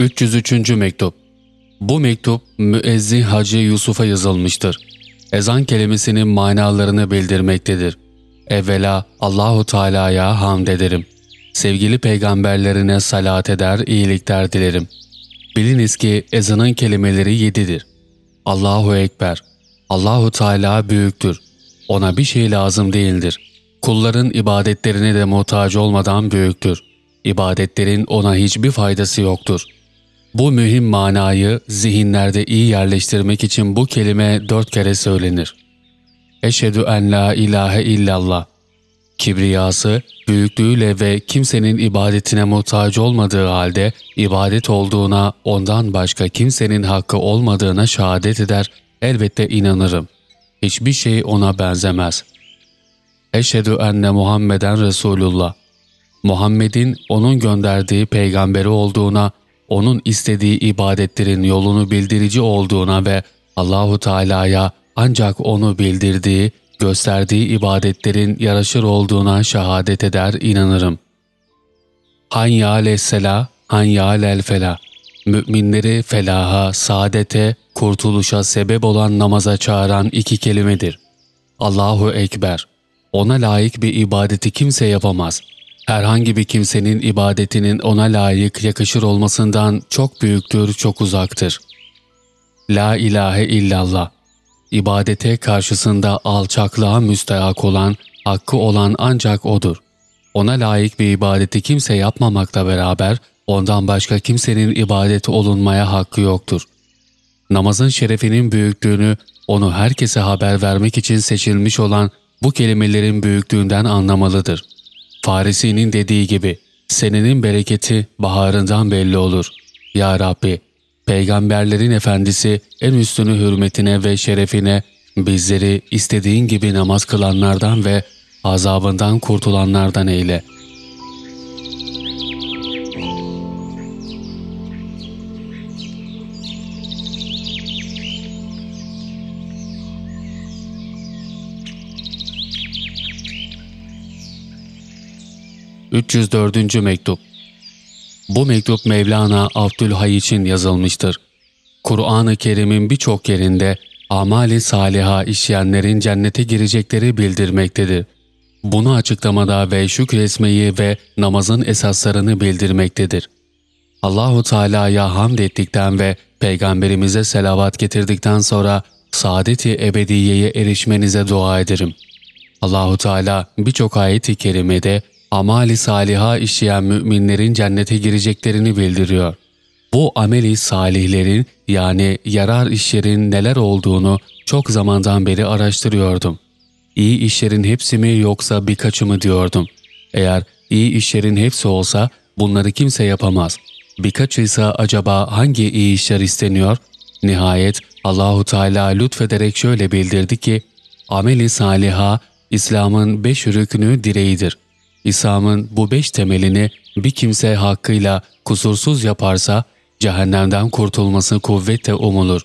303. Mektup Bu mektup müezzin Hacı Yusuf'a yazılmıştır. Ezan kelimesinin manalarını bildirmektedir. Evvela Allahu Teala'ya hamd ederim. Sevgili peygamberlerine salat eder, iyilikler dilerim. Biliniz ki ezanın kelimeleri yedidir. Allahu Ekber. Allahu Teala büyüktür. Ona bir şey lazım değildir. Kulların ibadetlerine de muhtaç olmadan büyüktür. İbadetlerin ona hiçbir faydası yoktur. Bu mühim manayı zihinlerde iyi yerleştirmek için bu kelime dört kere söylenir. Eşhedü en la ilahe illallah. Kibriyası, büyüklüğüyle ve kimsenin ibadetine muhtaç olmadığı halde ibadet olduğuna, ondan başka kimsenin hakkı olmadığına şehadet eder, elbette inanırım. Hiçbir şey ona benzemez. Eşhedü enne Muhammeden Resulullah. Muhammed'in onun gönderdiği peygamberi olduğuna, onun istediği ibadetlerin yolunu bildirici olduğuna ve Allahu Teala'ya ancak onu bildirdiği, gösterdiği ibadetlerin yaraşır olduğuna şehadet eder, inanırım. Hanyâle sela, hanyâlel fela. Müminleri felaha, saadete, kurtuluşa sebep olan namaza çağıran iki kelimedir. Allahu Ekber. Ona layık bir ibadeti kimse yapamaz. Herhangi bir kimsenin ibadetinin ona layık, yakışır olmasından çok büyüktür, çok uzaktır. La ilahe illallah. İbadete karşısında alçaklığa müstehak olan, hakkı olan ancak O'dur. Ona layık bir ibadeti kimse yapmamakla beraber, ondan başka kimsenin ibadeti olunmaya hakkı yoktur. Namazın şerefinin büyüklüğünü, onu herkese haber vermek için seçilmiş olan bu kelimelerin büyüklüğünden anlamalıdır. Farisi'nin dediği gibi, senenin bereketi baharından belli olur. Ya Rabbi, peygamberlerin efendisi en üstünü hürmetine ve şerefine bizleri istediğin gibi namaz kılanlardan ve azabından kurtulanlardan eyle.'' 304. Mektup Bu mektup Mevlana Abdülhay için yazılmıştır. Kur'an-ı Kerim'in birçok yerinde amali saliha işleyenlerin cennete girecekleri bildirmektedir. Bunu açıklamada ve şükretmeyi ve namazın esaslarını bildirmektedir. Allahu Teala'ya hamd ettikten ve peygamberimize selavat getirdikten sonra saadeti ebediyeye erişmenize dua ederim. Allahu Teala birçok ayet-i kerimede amali saliha işleyen müminlerin cennete gireceklerini bildiriyor. Bu ameli salihlerin yani yarar işlerin neler olduğunu çok zamandan beri araştırıyordum. İyi işlerin hepsi mi yoksa birkaçı mı diyordum. Eğer iyi işlerin hepsi olsa bunları kimse yapamaz. Birkaçıysa acaba hangi iyi işler isteniyor? Nihayet Allahu Teala lütfederek şöyle bildirdi ki, ameli saliha İslam'ın beş rükünü direğidir.'' İslam'ın bu beş temelini bir kimse hakkıyla kusursuz yaparsa cehennemden kurtulması kuvvetle umulur.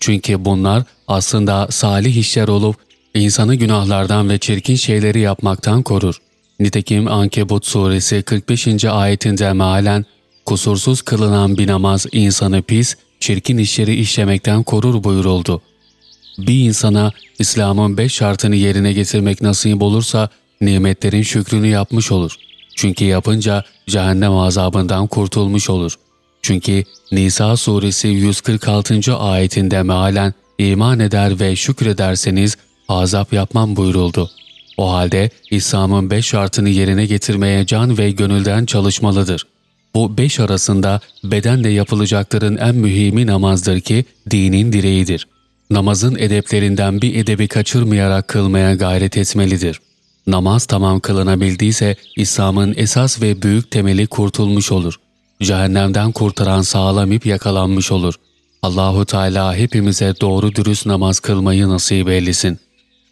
Çünkü bunlar aslında salih işler olup insanı günahlardan ve çirkin şeyleri yapmaktan korur. Nitekim Ankebut suresi 45. ayetinde mealen kusursuz kılınan bir namaz insanı pis, çirkin işleri işlemekten korur buyuruldu. Bir insana İslam'ın beş şartını yerine getirmek nasip olursa nimetlerin şükrünü yapmış olur. Çünkü yapınca cehennem azabından kurtulmuş olur. Çünkü Nisa suresi 146. ayetinde mealen iman eder ve şükrederseniz azap yapmam buyuruldu. O halde İslam'ın beş şartını yerine getirmeye can ve gönülden çalışmalıdır. Bu beş arasında bedenle yapılacakların en mühimi namazdır ki dinin direğidir. Namazın edeplerinden bir edebi kaçırmayarak kılmaya gayret etmelidir.'' Namaz tamam kılınabildiyse İslam'ın esas ve büyük temeli kurtulmuş olur. Cehennemden kurtaran sağlam ip yakalanmış olur. Allahu Teala hepimize doğru dürüst namaz kılmayı nasip eylesin.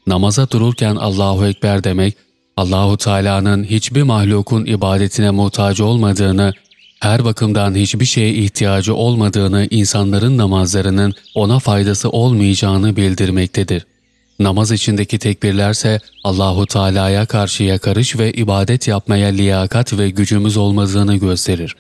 Namaza dururken Allahu Ekber demek, Allahu Teala'nın hiçbir mahlukun ibadetine muhtaç olmadığını, her bakımdan hiçbir şeye ihtiyacı olmadığını, insanların namazlarının ona faydası olmayacağını bildirmektedir. Namaz içindeki tekbirlerse Allahu Teala'ya karşı yakarış ve ibadet yapmaya liyakat ve gücümüz olmadığını gösterir.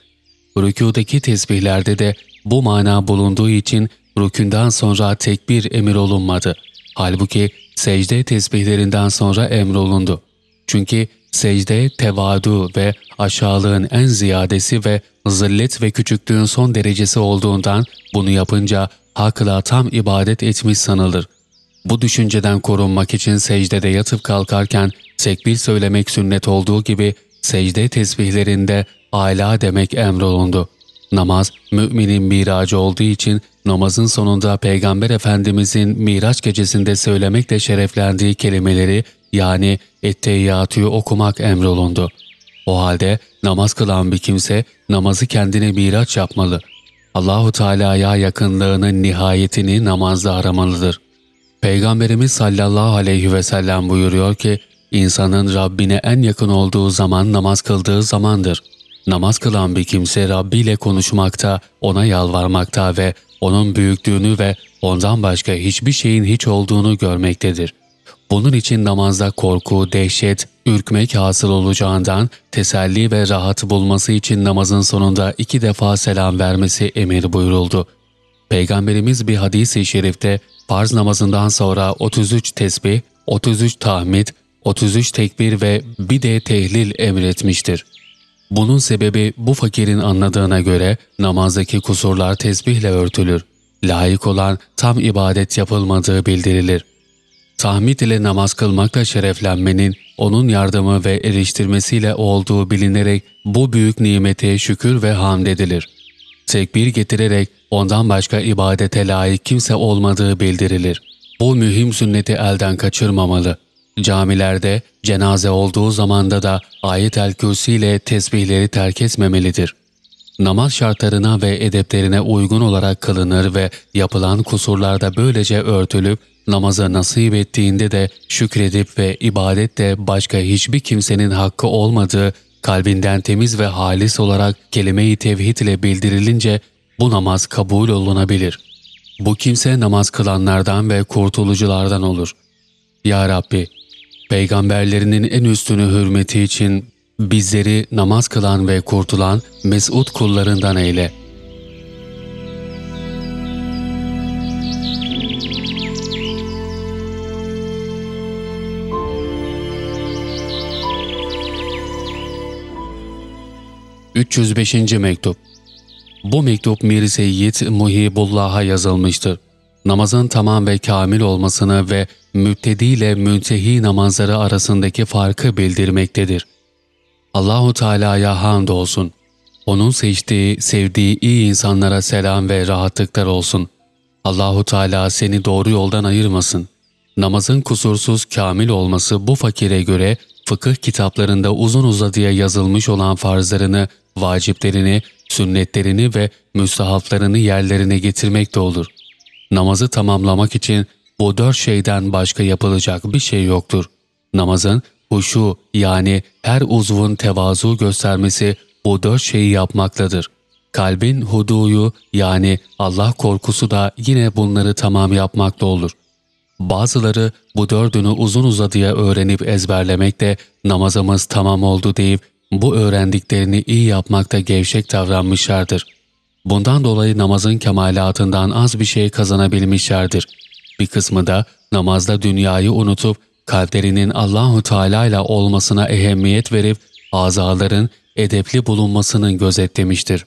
rükûdaki tesbihlerde de bu mana bulunduğu için rükünden sonra tekbir emir olunmadı. Halbuki secde tesbihlerinden sonra emrolundu. Çünkü secde tevadu ve aşağılığın en ziyadesi ve zillet ve küçüklüğün son derecesi olduğundan bunu yapınca hakla tam ibadet etmiş sanılır. Bu düşünceden korunmak için secdede yatıp kalkarken tekbir söylemek sünnet olduğu gibi secde tesbihlerinde ala demek emrolundu. Namaz, müminin miracı olduğu için namazın sonunda Peygamber Efendimizin Miraç gecesinde söylemekle şereflendiği kelimeleri yani etteyyatü'yü okumak emrolundu. O halde namaz kılan bir kimse namazı kendine miraç yapmalı. Allahu Teala'ya yakınlığının nihayetini namazda aramalıdır. Peygamberimiz sallallahu aleyhi ve sellem buyuruyor ki, insanın Rabbine en yakın olduğu zaman namaz kıldığı zamandır. Namaz kılan bir kimse Rabbi ile konuşmakta, ona yalvarmakta ve onun büyüklüğünü ve ondan başka hiçbir şeyin hiç olduğunu görmektedir. Bunun için namazda korku, dehşet, ürkmek hasıl olacağından teselli ve rahat bulması için namazın sonunda iki defa selam vermesi emir buyuruldu. Peygamberimiz bir hadis-i şerifte farz namazından sonra 33 tesbih, 33 tahmid, 33 tekbir ve bir de tehlil emretmiştir. Bunun sebebi bu fakirin anladığına göre namazdaki kusurlar tesbihle örtülür. Layık olan tam ibadet yapılmadığı bildirilir. Tahmid ile namaz kılmakla şereflenmenin onun yardımı ve eriştirmesiyle olduğu bilinerek bu büyük nimete şükür ve hamd edilir. Tekbir getirerek ondan başka ibadete layık kimse olmadığı bildirilir. Bu mühim sünneti elden kaçırmamalı. Camilerde cenaze olduğu zamanda da ayet-el kürsi ile tesbihleri terk etmemelidir. Namaz şartlarına ve edeplerine uygun olarak kılınır ve yapılan kusurlarda böylece örtülüp namaza nasip ettiğinde de şükredip ve ibadette başka hiçbir kimsenin hakkı olmadığı kalbinden temiz ve halis olarak kelime-i tevhid ile bildirilince bu namaz kabul olunabilir. Bu kimse namaz kılanlardan ve kurtuluculardan olur. Ya Rabbi, peygamberlerinin en üstünü hürmeti için bizleri namaz kılan ve kurtulan mesut kullarından eyle.'' 305. Mektup Bu mektup Mir Seyyid Muhibullah'a yazılmıştır. Namazın tamam ve kamil olmasını ve müptedi ile müntehi namazları arasındaki farkı bildirmektedir. Allahu Teala'ya hamd olsun. Onun seçtiği, sevdiği iyi insanlara selam ve rahatlıklar olsun. Allahu Teala seni doğru yoldan ayırmasın. Namazın kusursuz kamil olması bu fakire göre fıkıh kitaplarında uzun uzadıya yazılmış olan farzlarını vaciplerini, sünnetlerini ve müstahaplarını yerlerine getirmek de olur. Namazı tamamlamak için bu dört şeyden başka yapılacak bir şey yoktur. Namazın huşu yani her uzvun tevazu göstermesi bu dört şeyi yapmaktadır. Kalbin huduyu yani Allah korkusu da yine bunları tamam yapmakta olur. Bazıları bu dördünü uzun uzadıya öğrenip ezberlemekte namazımız tamam oldu deyip bu öğrendiklerini iyi yapmakta gevşek davranmışlardır. Bundan dolayı namazın kemalatından az bir şey kazanabilmişlerdir. Bir kısmı da namazda dünyayı unutup kalplerinin Allahu Teala ile olmasına ehemmiyet verip azaların edepli bulunmasının gözetlemiştir.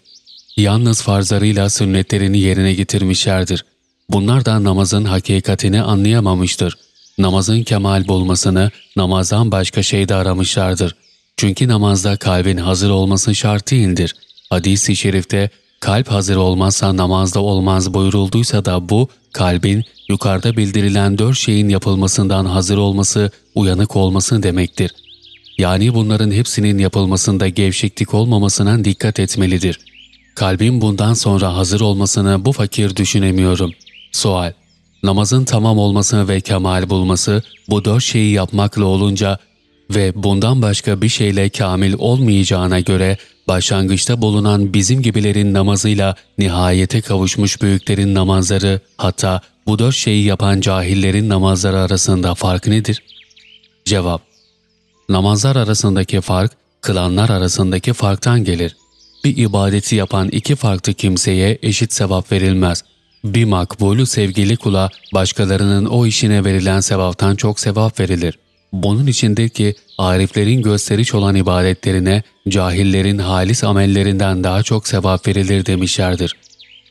Yalnız farzlarıyla sünnetlerini yerine getirmişlerdir. Bunlar da namazın hakikatini anlayamamıştır. Namazın kemal bulmasını namazdan başka şeyde aramışlardır. Çünkü namazda kalbin hazır olması şart değildir. Hadis-i şerifte kalp hazır olmazsa namazda olmaz buyurulduysa da bu kalbin yukarıda bildirilen dört şeyin yapılmasından hazır olması, uyanık olması demektir. Yani bunların hepsinin yapılmasında gevşeklik olmamasına dikkat etmelidir. Kalbin bundan sonra hazır olmasını bu fakir düşünemiyorum. Sual Namazın tamam olması ve kemal bulması bu dört şeyi yapmakla olunca ve bundan başka bir şeyle kamil olmayacağına göre başlangıçta bulunan bizim gibilerin namazıyla nihayete kavuşmuş büyüklerin namazları hatta bu dört şeyi yapan cahillerin namazları arasında fark nedir? Cevap Namazlar arasındaki fark, kılanlar arasındaki farktan gelir. bir ibadeti yapan iki farklı kimseye eşit sevap verilmez. Bir makbulü sevgili kula başkalarının o işine verilen sevaptan çok sevap verilir. Bunun içindir ki ariflerin gösteriş olan ibadetlerine cahillerin halis amellerinden daha çok sevap verilir demişlerdir.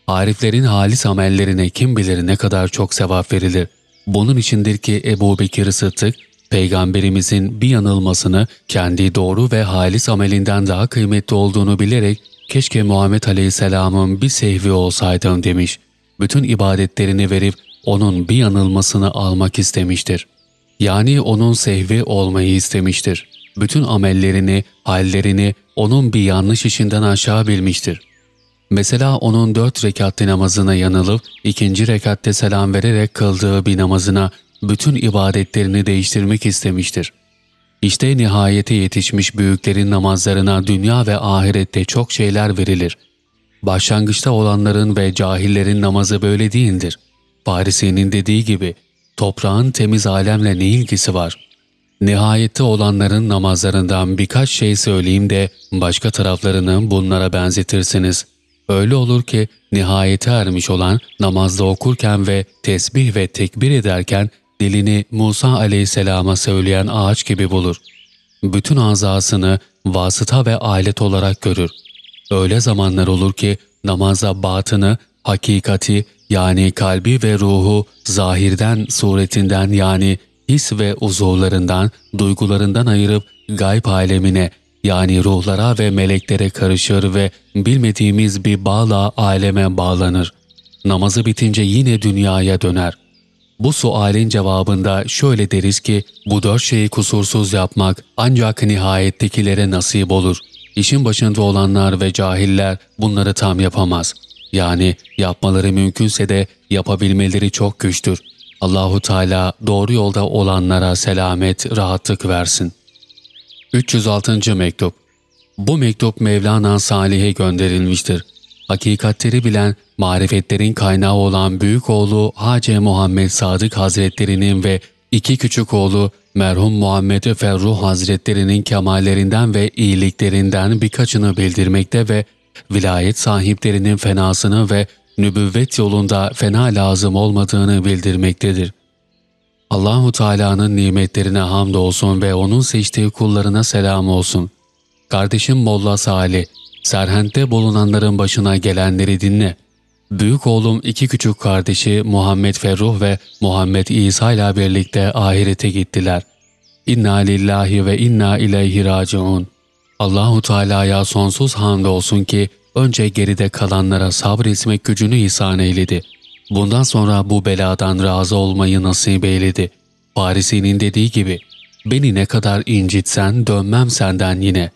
Ariflerin halis amellerine kim bilir ne kadar çok sevap verilir. Bunun içindir ki Ebu Bekir Sıddık, Peygamberimizin bir yanılmasını kendi doğru ve halis amelinden daha kıymetli olduğunu bilerek keşke Muhammed Aleyhisselam'ın bir sehvi olsaydım demiş. Bütün ibadetlerini verip onun bir yanılmasını almak istemiştir. Yani onun sehvi olmayı istemiştir. Bütün amellerini, hallerini onun bir yanlış işinden aşağı bilmiştir. Mesela onun dört rekatli namazına yanılıp ikinci rekatte selam vererek kıldığı bir namazına bütün ibadetlerini değiştirmek istemiştir. İşte nihayete yetişmiş büyüklerin namazlarına dünya ve ahirette çok şeyler verilir. Başlangıçta olanların ve cahillerin namazı böyle değildir. Farisi'nin dediği gibi toprağın temiz alemle ne ilgisi var? Nihayette olanların namazlarından birkaç şey söyleyeyim de başka taraflarını bunlara benzetirsiniz. Öyle olur ki nihayete ermiş olan namazda okurken ve tesbih ve tekbir ederken dilini Musa aleyhisselama söyleyen ağaç gibi bulur. Bütün azasını vasıta ve alet olarak görür. Öyle zamanlar olur ki namaza batını, hakikati yani kalbi ve ruhu zahirden, suretinden yani his ve uzuvlarından, duygularından ayırıp gayb alemine yani ruhlara ve meleklere karışır ve bilmediğimiz bir bağla aleme bağlanır. Namazı bitince yine dünyaya döner. Bu sualin cevabında şöyle deriz ki bu dört şeyi kusursuz yapmak ancak nihayettekilere nasip olur. İşin başında olanlar ve cahiller bunları tam yapamaz. Yani yapmaları mümkünse de yapabilmeleri çok güçtür. Allahu Teala doğru yolda olanlara selamet, rahatlık versin. 306. Mektup Bu mektup Mevlana Salih'e gönderilmiştir. Hakikatleri bilen, marifetlerin kaynağı olan büyük oğlu Hace Muhammed Sadık Hazretlerinin ve iki küçük oğlu merhum Muhammed Ferruh Hazretlerinin kemallerinden ve iyiliklerinden birkaçını bildirmekte ve vilayet sahiplerinin fenasını ve nübüvvet yolunda fena lazım olmadığını bildirmektedir. Allahu Teala'nın nimetlerine hamdolsun ve onun seçtiği kullarına selam olsun. Kardeşim Molla Salih, Serhent'te bulunanların başına gelenleri dinle. Büyük oğlum iki küçük kardeşi Muhammed Ferruh ve Muhammed İsa ile birlikte ahirete gittiler. İnna lillahi ve inna ileyhi raciun. Allahu Teala'ya sonsuz hamd olsun ki önce geride kalanlara sabretmek gücünü ihsan eyledi. Bundan sonra bu beladan razı olmayı nasip eyledi. Farisi'nin dediği gibi, beni ne kadar incitsen dönmem senden yine.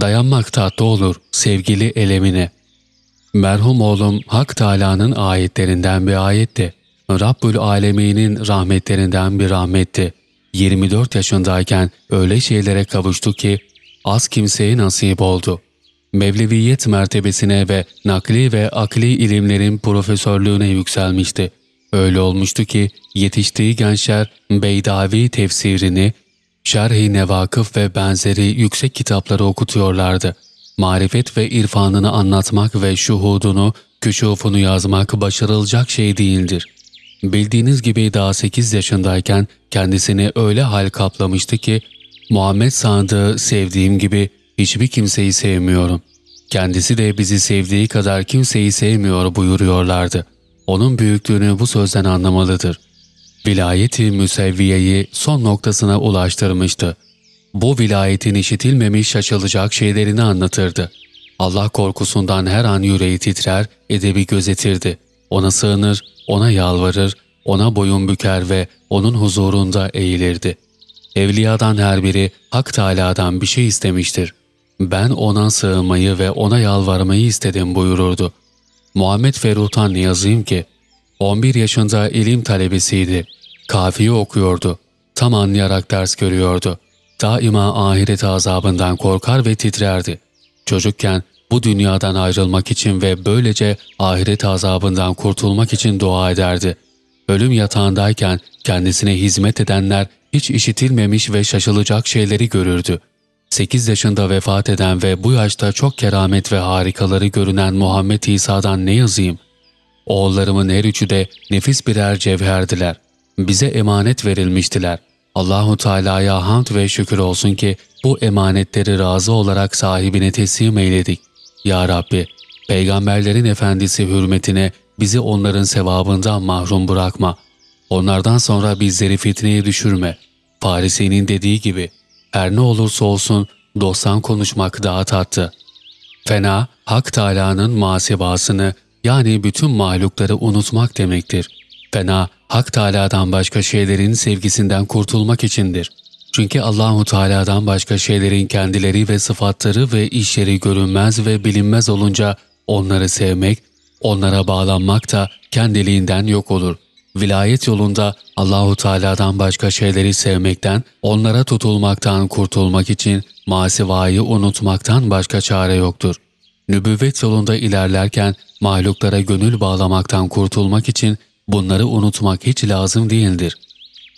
Dayanmak tatlı olur sevgili elemine. Merhum oğlum Hak Teala'nın ayetlerinden bir ayetti. Rabbül Alemin'in rahmetlerinden bir rahmetti. 24 yaşındayken öyle şeylere kavuştu ki az kimseye nasip oldu. Mevleviyet mertebesine ve nakli ve akli ilimlerin profesörlüğüne yükselmişti. Öyle olmuştu ki yetiştiği gençler Beydavi tefsirini, Şerh-i Nevakıf ve benzeri yüksek kitapları okutuyorlardı. Marifet ve irfanını anlatmak ve şuhudunu, küşufunu yazmak başarılacak şey değildir. Bildiğiniz gibi daha 8 yaşındayken kendisini öyle hal kaplamıştı ki Muhammed Sadık'ı sevdiğim gibi hiçbir kimseyi sevmiyorum. Kendisi de bizi sevdiği kadar kimseyi sevmiyor buyuruyorlardı. Onun büyüklüğünü bu sözden anlamalıdır. Vilayeti müsevviyeyi son noktasına ulaştırmıştı. Bu vilayetin işitilmemiş şaşılacak şeylerini anlatırdı. Allah korkusundan her an yüreği titrer, edebi gözetirdi. Ona sığınır, ona yalvarır, ona boyun büker ve onun huzurunda eğilirdi. Evliyadan her biri Hak Teâlâ'dan bir şey istemiştir. Ben ona sığınmayı ve ona yalvarmayı istedim buyururdu. Muhammed Ferruh'tan yazayım ki? 11 yaşında ilim talebesiydi. Kafiye okuyordu. Tam anlayarak ders görüyordu. Daima ahiret azabından korkar ve titrerdi. Çocukken bu dünyadan ayrılmak için ve böylece ahiret azabından kurtulmak için dua ederdi. Ölüm yatağındayken kendisine hizmet edenler hiç işitilmemiş ve şaşılacak şeyleri görürdü. 8 yaşında vefat eden ve bu yaşta çok keramet ve harikaları görünen Muhammed İsa'dan ne yazayım? Oğullarımın her üçü de nefis birer cevherdiler. Bize emanet verilmiştiler. Allahu Teala'ya hamd ve şükür olsun ki bu emanetleri razı olarak sahibine teslim eyledik. Ya Rabbi, peygamberlerin efendisi hürmetine bizi onların sevabından mahrum bırakma. Onlardan sonra bizleri fitneye düşürme. Farisi'nin dediği gibi, her ne olursa olsun dosttan konuşmak daha tatlı. Fena, Hak Teâlâ'nın masibasını yani bütün mahlukları unutmak demektir. Fena, Hak Teâlâ'dan başka şeylerin sevgisinden kurtulmak içindir. Çünkü Allahu Teala'dan başka şeylerin kendileri ve sıfatları ve işleri görünmez ve bilinmez olunca onları sevmek, onlara bağlanmak da kendiliğinden yok olur. Vilayet yolunda Allahu Teala'dan başka şeyleri sevmekten, onlara tutulmaktan kurtulmak için masivayı unutmaktan başka çare yoktur. Nübüvvet yolunda ilerlerken mahluklara gönül bağlamaktan kurtulmak için bunları unutmak hiç lazım değildir.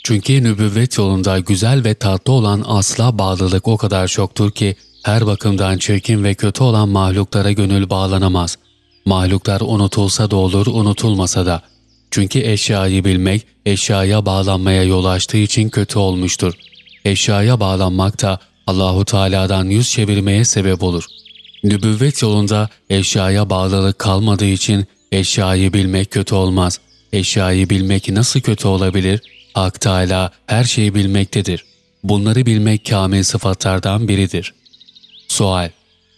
Çünkü nübüvvet yolunda güzel ve tatlı olan asla bağlılık o kadar çoktur ki her bakımdan çirkin ve kötü olan mahluklara gönül bağlanamaz. Mahluklar unutulsa da olur, unutulmasa da. Çünkü eşyayı bilmek, eşyaya bağlanmaya yol açtığı için kötü olmuştur. Eşyaya bağlanmak da Allahu Teala'dan yüz çevirmeye sebep olur. Nübüvvet yolunda eşyaya bağlılık kalmadığı için eşyayı bilmek kötü olmaz. Eşyayı bilmek nasıl kötü olabilir? Hak Teala her şeyi bilmektedir. Bunları bilmek kamil sıfatlardan biridir. Sual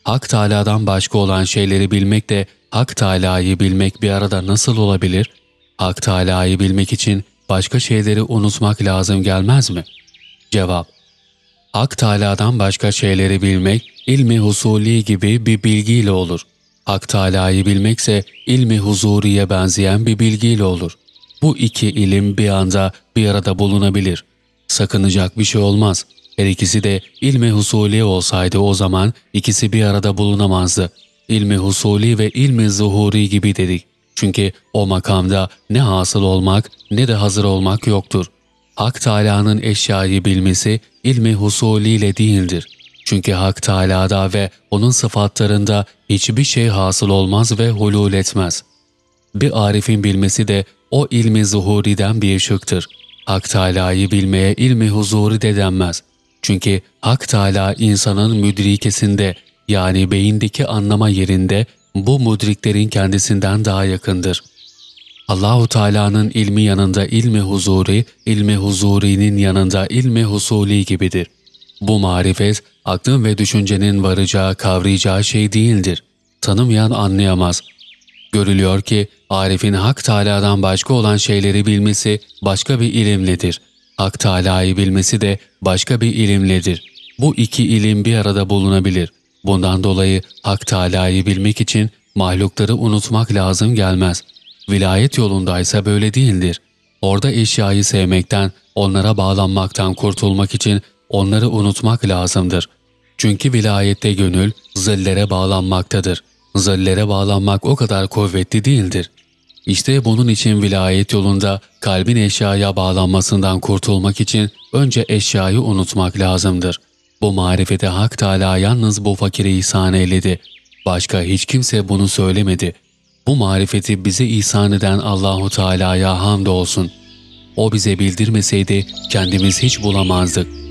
Hak Teala'dan başka olan şeyleri bilmek de Hak Teala'yı bilmek bir arada nasıl olabilir? Hak Teala'yı bilmek için başka şeyleri unutmak lazım gelmez mi? Cevap Hak Teala'dan başka şeyleri bilmek, ilmi husuli gibi bir bilgiyle olur. Hak Teala'yı bilmekse ilmi huzuriye benzeyen bir bilgiyle olur. Bu iki ilim bir anda bir arada bulunabilir. Sakınacak bir şey olmaz. Her ikisi de ilmi husuli olsaydı o zaman ikisi bir arada bulunamazdı. İlmi husuli ve ilmi zuhuri gibi dedik. Çünkü o makamda ne hasıl olmak ne de hazır olmak yoktur. Hak Teâlâ'nın eşyayı bilmesi ilmi husuliyle değildir. Çünkü Hak Teâlâ'da ve onun sıfatlarında hiçbir şey hasıl olmaz ve hulul etmez. Bir arifin bilmesi de o ilmi zuhuriden bir şıktır. Hak Teâlâ'yı bilmeye ilmi huzuri de denmez. Çünkü Hak Teâlâ insanın müdrikesinde yani beyindeki anlama yerinde bu mudriklerin kendisinden daha yakındır. Allahu Teala'nın ilmi yanında ilmi huzuri, ilmi huzurinin yanında ilmi husuli gibidir. Bu marifet, aklın ve düşüncenin varacağı, kavrayacağı şey değildir. Tanımayan anlayamaz. Görülüyor ki Arif'in Hak Teala'dan başka olan şeyleri bilmesi başka bir ilimledir. Hak Teala'yı bilmesi de başka bir ilimledir. Bu iki ilim bir arada bulunabilir. Bundan dolayı Hak Teala'yı bilmek için mahlukları unutmak lazım gelmez. Vilayet yolundaysa böyle değildir. Orada eşyayı sevmekten, onlara bağlanmaktan kurtulmak için onları unutmak lazımdır. Çünkü vilayette gönül zillere bağlanmaktadır. Zillere bağlanmak o kadar kuvvetli değildir. İşte bunun için vilayet yolunda kalbin eşyaya bağlanmasından kurtulmak için önce eşyayı unutmak lazımdır. Bu marifete Hak Teala yalnız bu fakire ihsan eyledi. Başka hiç kimse bunu söylemedi. Bu marifeti bize ihsan eden Allahu Teala'ya hamd olsun. O bize bildirmeseydi kendimiz hiç bulamazdık.